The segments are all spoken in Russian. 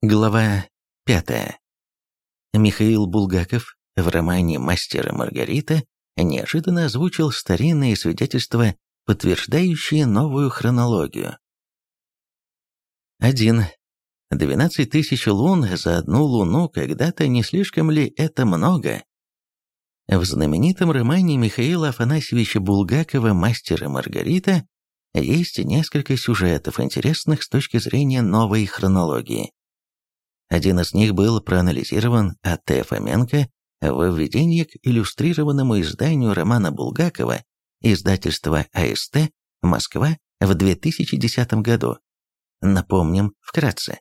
Глава 5. Михаил Булгаков в романе «Мастер и Маргарита» неожиданно озвучил старинные свидетельства, подтверждающие новую хронологию. 1. 12 тысяч лун за одну луну когда-то не слишком ли это много? В знаменитом романе Михаила Афанасьевича Булгакова «Мастер и Маргарита» есть несколько сюжетов, интересных с точки зрения новой хронологии. Один из них был проанализирован А.Т. Фоменко в введении к иллюстрированному изданию романа Булгакова издательства АСТ «Москва» в 2010 году. Напомним вкратце.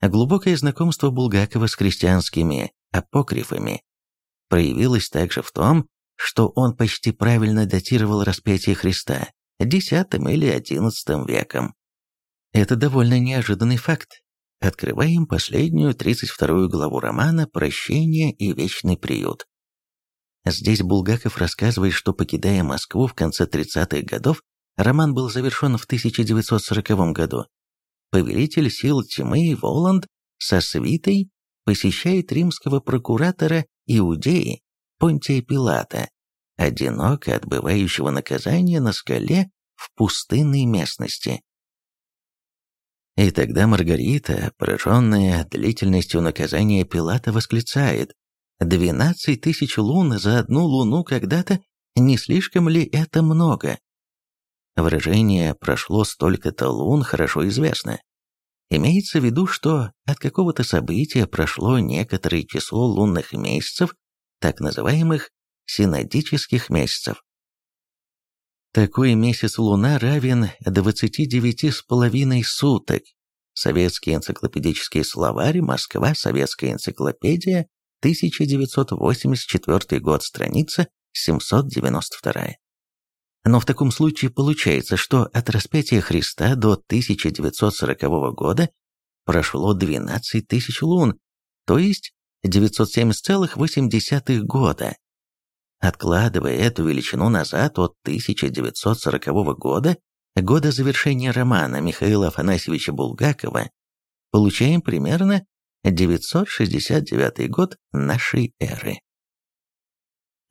Глубокое знакомство Булгакова с христианскими апокрифами проявилось также в том, что он почти правильно датировал распятие Христа X или XI веком. Это довольно неожиданный факт, Открываем последнюю, 32 главу романа «Прощение и вечный приют». Здесь Булгаков рассказывает, что, покидая Москву в конце 30-х годов, роман был завершен в 1940 году. Повелитель сил тьмы Воланд со свитой посещает римского прокуратора Иудеи Понтия Пилата, одиноко отбывающего наказание на скале в пустынной местности. И тогда Маргарита, пораженная длительностью наказания Пилата, восклицает «Двенадцать тысяч лун за одну луну когда-то, не слишком ли это много?» Выражение «прошло столько-то лун» хорошо известно. Имеется в виду, что от какого-то события прошло некоторое число лунных месяцев, так называемых синодических месяцев. Такой месяц Луна равен 29,5 суток. Советский энциклопедический словарь, Москва, Советская энциклопедия, 1984 год, страница 792. Но в таком случае получается, что от распятия Христа до 1940 года прошло 12 тысяч лун, то есть 907,8 года. Откладывая эту величину назад от 1940 года, года завершения романа Михаила Афанасьевича Булгакова, получаем примерно 969 год нашей эры.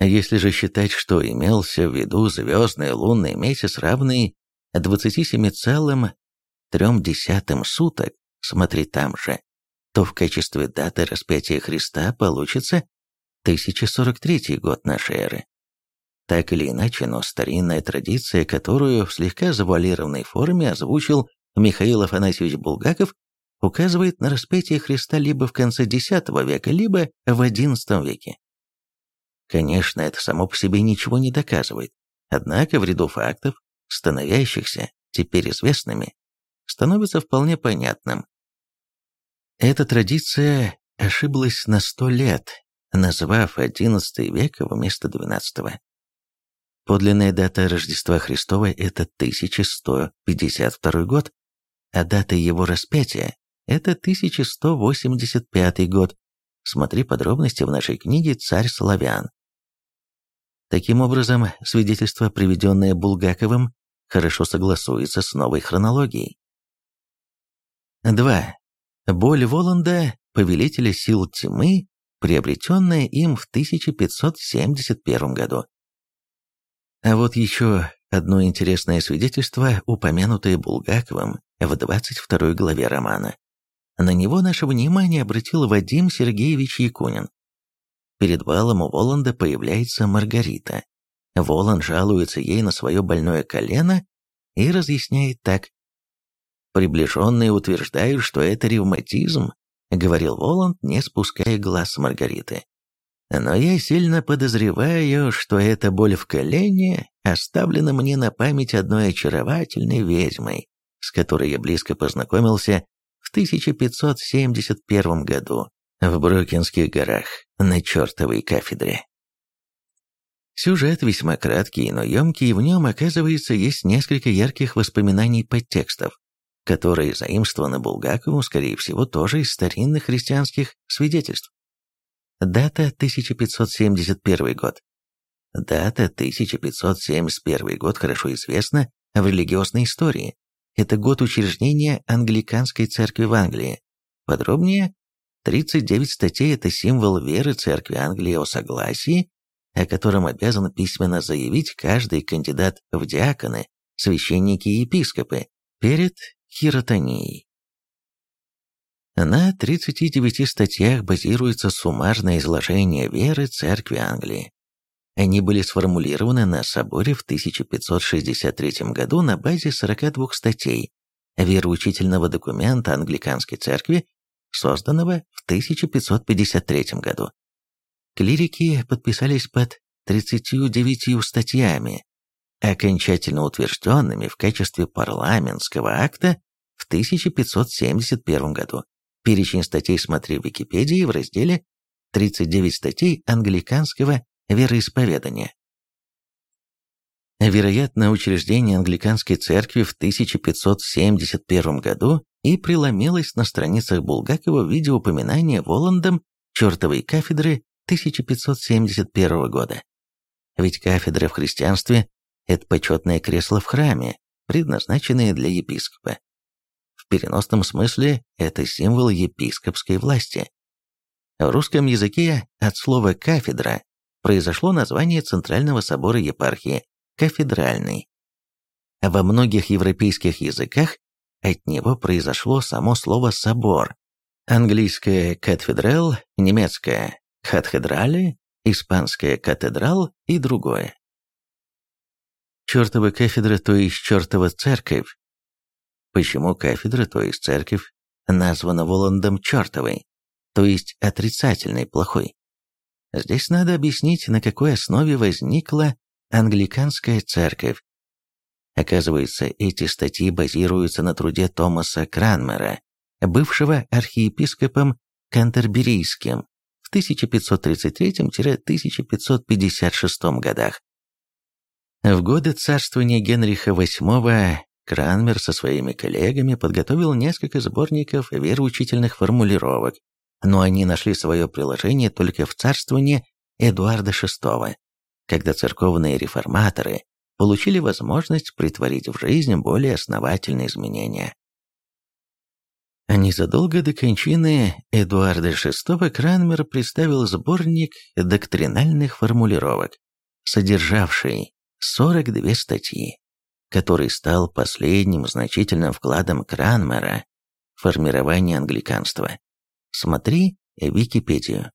Если же считать, что имелся в виду звездный лунный месяц, равный 27,3 суток, смотри там же, то в качестве даты распятия Христа получится 1043 год нашей эры. Так или иначе, но старинная традиция, которую в слегка завуалированной форме озвучил Михаил Афанасьевич Булгаков, указывает на распятие Христа либо в конце X века, либо в XI веке. Конечно, это само по себе ничего не доказывает, однако в ряду фактов, становящихся теперь известными, становится вполне понятным. Эта традиция ошиблась на сто лет, назвав XI век вместо XII. Подлинная дата Рождества Христова – это 1152 год, а дата его распятия – это 1185 год. Смотри подробности в нашей книге «Царь славян». Таким образом, свидетельство, приведенное Булгаковым, хорошо согласуется с новой хронологией. 2. Боль Воланда, повелителя сил тьмы, приобретенное им в 1571 году. А вот еще одно интересное свидетельство, упомянутое Булгаковым в 22 главе романа. На него наше внимание обратил Вадим Сергеевич Якунин. Перед балом у Воланда появляется Маргарита. Волан жалуется ей на свое больное колено и разъясняет так. Приближенные утверждают, что это ревматизм, — говорил Воланд, не спуская глаз с Маргариты. «Но я сильно подозреваю, что эта боль в колене оставлена мне на память одной очаровательной ведьмой, с которой я близко познакомился в 1571 году в Брокинских горах на чертовой кафедре». Сюжет весьма краткий, но емкий, и в нем, оказывается, есть несколько ярких воспоминаний подтекстов которые заимствованы Булгаковым, скорее всего, тоже из старинных христианских свидетельств. Дата 1571 год. Дата 1571 год хорошо известна в религиозной истории. Это год учреждения англиканской церкви в Англии. Подробнее, 39 статей – это символ веры Церкви Англии о согласии, о котором обязан письменно заявить каждый кандидат в диаконы, священники и епископы перед хиротонией. На 39 статьях базируется суммарное изложение веры Церкви Англии. Они были сформулированы на соборе в 1563 году на базе 42 статей вероучительного документа Англиканской церкви, созданного в 1553 году. Клирики подписались под 39 статьями, окончательно утвержденными в качестве парламентского акта в 1571 году. Перечень статей смотри в Википедии в разделе «39 статей англиканского вероисповедания». Вероятно, учреждение англиканской церкви в 1571 году и преломилось на страницах Булгакова в виде упоминания Воландом чертовой кафедры 1571 года. Ведь кафедра в христианстве – это почетное кресло в храме, предназначенное для епископа. В переносном смысле это символ епископской власти. В русском языке от слова «кафедра» произошло название Центрального собора епархии – кафедральный. Во многих европейских языках от него произошло само слово «собор». Английское «катедрал», немецкое «катедрале», испанское «катедрал» и другое. Чертова кафедра, то есть чертова церковь, Почему кафедра, то есть церковь, названа Воландом чертовой, то есть отрицательной, плохой? Здесь надо объяснить, на какой основе возникла англиканская церковь. Оказывается, эти статьи базируются на труде Томаса Кранмера, бывшего архиепископом Кантерберийским в 1533-1556 годах. В годы царствования Генриха VIII Кранмер со своими коллегами подготовил несколько сборников вероучительных формулировок, но они нашли свое приложение только в царствовании Эдуарда VI, когда церковные реформаторы получили возможность притворить в жизнь более основательные изменения. Незадолго до кончины Эдуарда VI Кранмер представил сборник доктринальных формулировок, содержавший 42 статьи который стал последним значительным вкладом Кранмера в формирование англиканства. Смотри Википедию.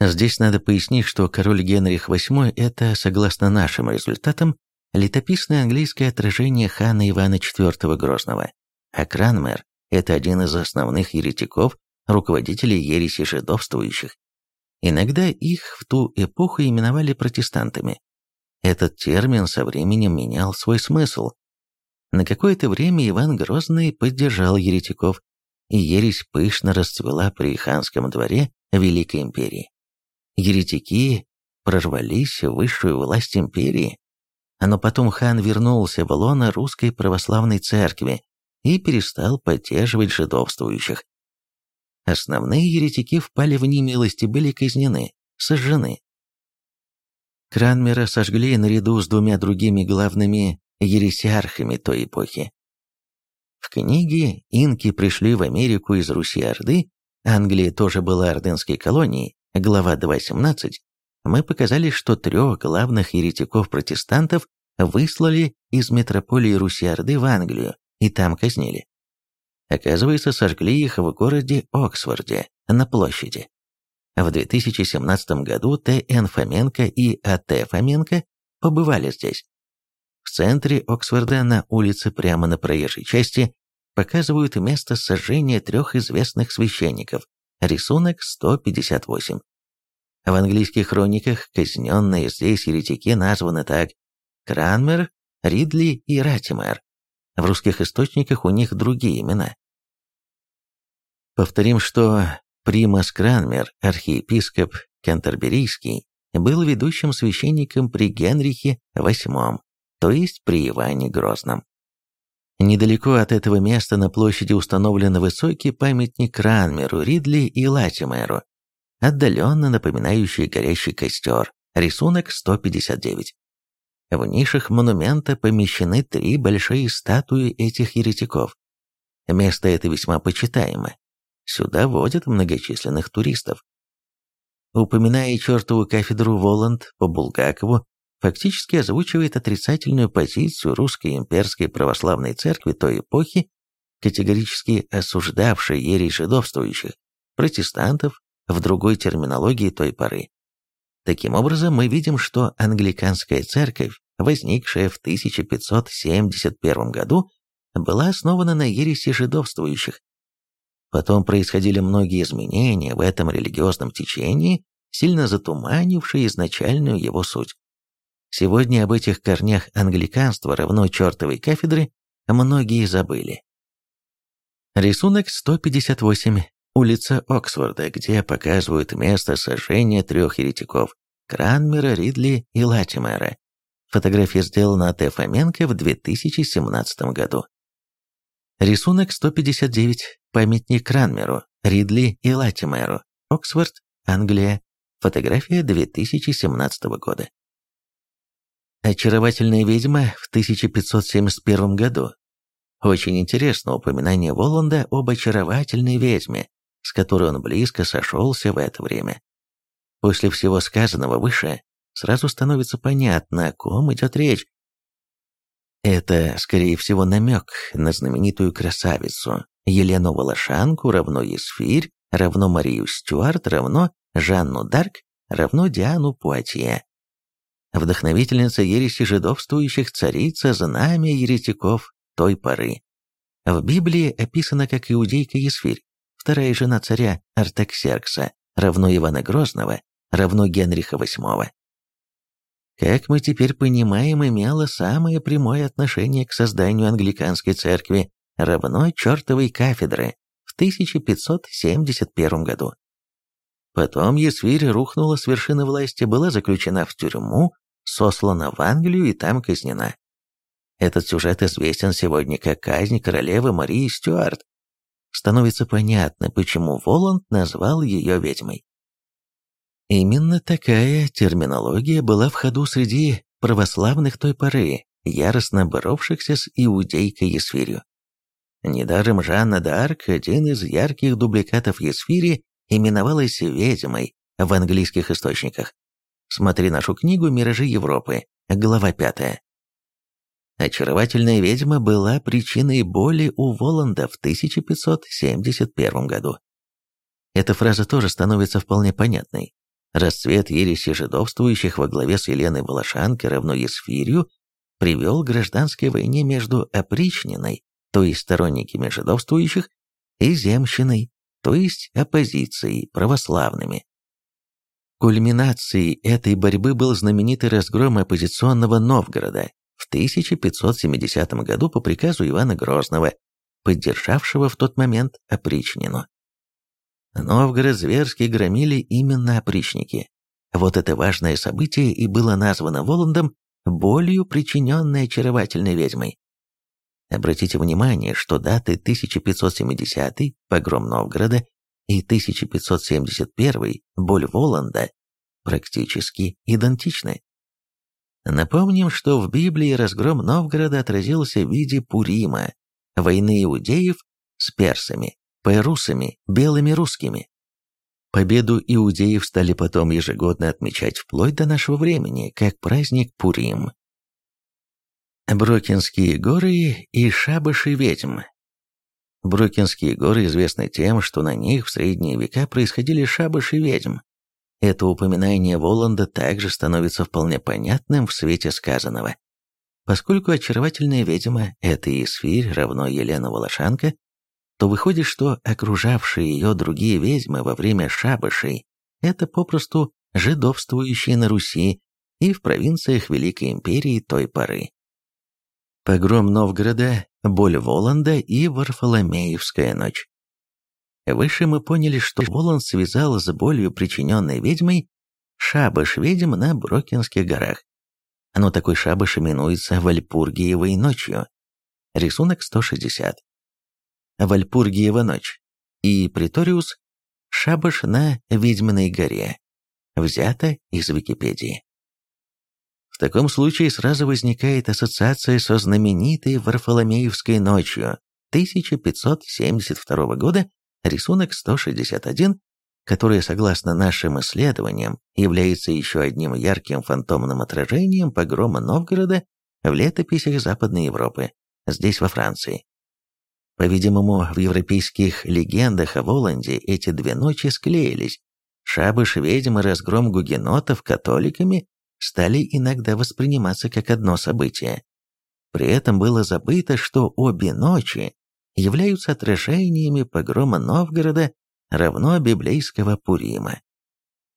Здесь надо пояснить, что король Генрих VIII – это, согласно нашим результатам, летописное английское отражение хана Ивана IV Грозного, а Кранмер – это один из основных еретиков, руководителей ереси жидовствующих. Иногда их в ту эпоху именовали протестантами, этот термин со временем менял свой смысл. На какое-то время Иван Грозный поддержал еретиков, и ересь пышно расцвела при ханском дворе Великой империи. Еретики прорвались в высшую власть империи, но потом хан вернулся в лоно русской православной церкви и перестал поддерживать жидовствующих. Основные еретики впали в немилость и были казнены, сожжены. Кранмера сожгли наряду с двумя другими главными ересиархами той эпохи. В книге «Инки пришли в Америку из Руси-Орды», Англия тоже была ордынской колонией, глава 2.17, мы показали, что трех главных еретиков-протестантов выслали из метрополии Руси-Орды в Англию и там казнили. Оказывается, сожгли их в городе Оксфорде, на площади. В 2017 году Т.Н. Фоменко и А.Т. Фоменко побывали здесь. В центре Оксфорда на улице прямо на проезжей части показывают место сожжения трех известных священников, рисунок 158. В английских хрониках казненные здесь еретики названы так Кранмер, Ридли и Ратимер. В русских источниках у них другие имена. Повторим, что Примас Кранмер, архиепископ Кентерберийский, был ведущим священником при Генрихе VIII, то есть при Иване Грозном. Недалеко от этого места на площади установлен высокий памятник Кранмеру, Ридли и Латимеру, отдаленно напоминающий горящий костер, рисунок 159. В нишах монумента помещены три большие статуи этих еретиков. Место это весьма почитаемо. Сюда водят многочисленных туристов. Упоминая чертову кафедру Воланд по Булгакову, фактически озвучивает отрицательную позицию русской имперской православной церкви той эпохи, категорически осуждавшей ересь жидовствующих, протестантов в другой терминологии той поры. Таким образом, мы видим, что англиканская церковь, возникшая в 1571 году, была основана на ереси жидовствующих. Потом происходили многие изменения в этом религиозном течении, сильно затуманившие изначальную его суть. Сегодня об этих корнях англиканства равно чертовой кафедры многие забыли. Рисунок 158. Улица Оксфорда, где показывают место сожжения трех еретиков – Кранмера, Ридли и Латимера. Фотография сделана от Фоменко в 2017 году. Рисунок 159. Памятник Кранмеру, Ридли и Латимеру. Оксфорд, Англия. Фотография 2017 года. Очаровательная ведьма в 1571 году. Очень интересно упоминание Воланда об очаровательной ведьме, с которой он близко сошелся в это время. После всего сказанного выше, сразу становится понятно, о ком идет речь. Это, скорее всего, намек на знаменитую красавицу Елену Волошанку равно Есфирь, равно Марию Стюарт, равно Жанну Дарк, равно Диану Пуатье вдохновительница ереси жидовствующих царица знамя еретиков той поры. В Библии описана как иудейка Есфирь, вторая жена царя Артаксеркса, равно Ивана Грозного, равно Генриха VIII. Как мы теперь понимаем, имела самое прямое отношение к созданию англиканской церкви, равно чертовой кафедры в 1571 году. Потом Есвирь рухнула с вершины власти, была заключена в тюрьму, сослана в Англию и там казнена. Этот сюжет известен сегодня как казнь королевы Марии Стюарт. Становится понятно, почему Воланд назвал ее ведьмой. Именно такая терминология была в ходу среди православных той поры, яростно боровшихся с иудейкой Есфирью. Недаром Жанна д'Арк, один из ярких дубликатов Есфири, именовалась ведьмой в английских источниках. Смотри нашу книгу «Миражи Европы», глава 5. Очаровательная ведьма была причиной боли у Воланда в 1571 году. Эта фраза тоже становится вполне понятной. Расцвет ереси жидовствующих во главе с Еленой Волошанкой равно Есфирью привел к гражданской войне между опричниной, то есть сторонниками жидовствующих, и земщиной, то есть оппозицией, православными. Кульминацией этой борьбы был знаменитый разгром оппозиционного Новгорода в 1570 году по приказу Ивана Грозного, поддержавшего в тот момент опричнину. Новгород зверски громили именно опричники. Вот это важное событие и было названо Воландом болью, причиненной очаровательной ведьмой. Обратите внимание, что даты 1570 погром Новгорода и 1571 боль Воланда практически идентичны. Напомним, что в Библии разгром Новгорода отразился в виде Пурима, войны иудеев с персами, пайрусами, белыми русскими. Победу иудеев стали потом ежегодно отмечать вплоть до нашего времени, как праздник Пурим. Брокинские горы и шабаши ведьм. Брокинские горы известны тем, что на них в средние века происходили шабаши ведьм. Это упоминание Воланда также становится вполне понятным в свете сказанного. Поскольку очаровательная ведьма – это Исфирь равно Елена Волошанка, то выходит, что окружавшие ее другие ведьмы во время шабашей – это попросту жидовствующие на Руси и в провинциях Великой Империи той поры погром Новгорода, боль Воланда и Варфоломеевская ночь. Выше мы поняли, что Воланд связал с болью, причиненной ведьмой, шабаш ведьм на Брокинских горах. Но такой шабаш именуется Вальпургиевой ночью. Рисунок 160. Вальпургиева ночь. И Приториус – шабаш на Ведьминой горе. Взято из Википедии. В таком случае сразу возникает ассоциация со знаменитой Варфоломеевской ночью, 1572 года, рисунок 161, который, согласно нашим исследованиям, является еще одним ярким фантомным отражением погрома Новгорода в летописях Западной Европы, здесь во Франции. По-видимому, в европейских легендах о Воланде эти две ночи склеились. Шабыш ведьм и разгром гугенотов католиками стали иногда восприниматься как одно событие. При этом было забыто, что обе ночи являются отражениями погрома Новгорода равно библейского Пурима.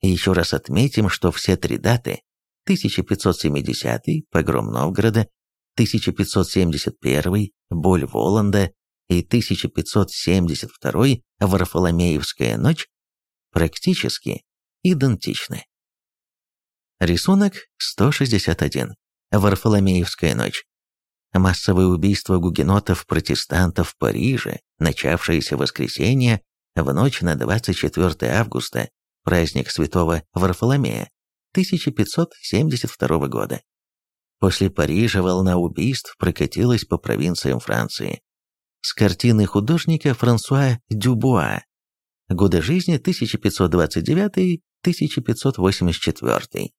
И еще раз отметим, что все три даты 1570 погром Новгорода, 1571 боль Воланда и 1572 Варфоломеевская ночь практически идентичны. Рисунок 161. Варфоломеевская ночь. Массовое убийство гугенотов-протестантов в Париже, начавшееся в воскресенье в ночь на 24 августа, праздник святого Варфоломея, 1572 года. После Парижа волна убийств прокатилась по провинциям Франции. С картины художника Франсуа Дюбуа. Годы жизни 1529-1584.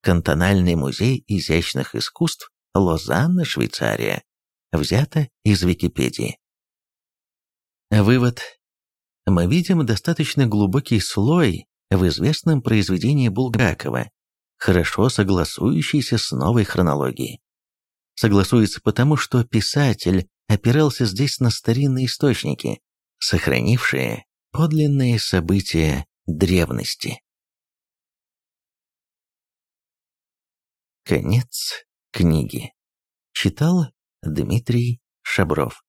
Кантональный музей изящных искусств, Лозанна, Швейцария. Взято из Википедии. Вывод. Мы видим достаточно глубокий слой в известном произведении Булгакова, хорошо согласующийся с новой хронологией. Согласуется потому, что писатель опирался здесь на старинные источники, сохранившие подлинные события древности. Конец книги. Читал Дмитрий Шабров.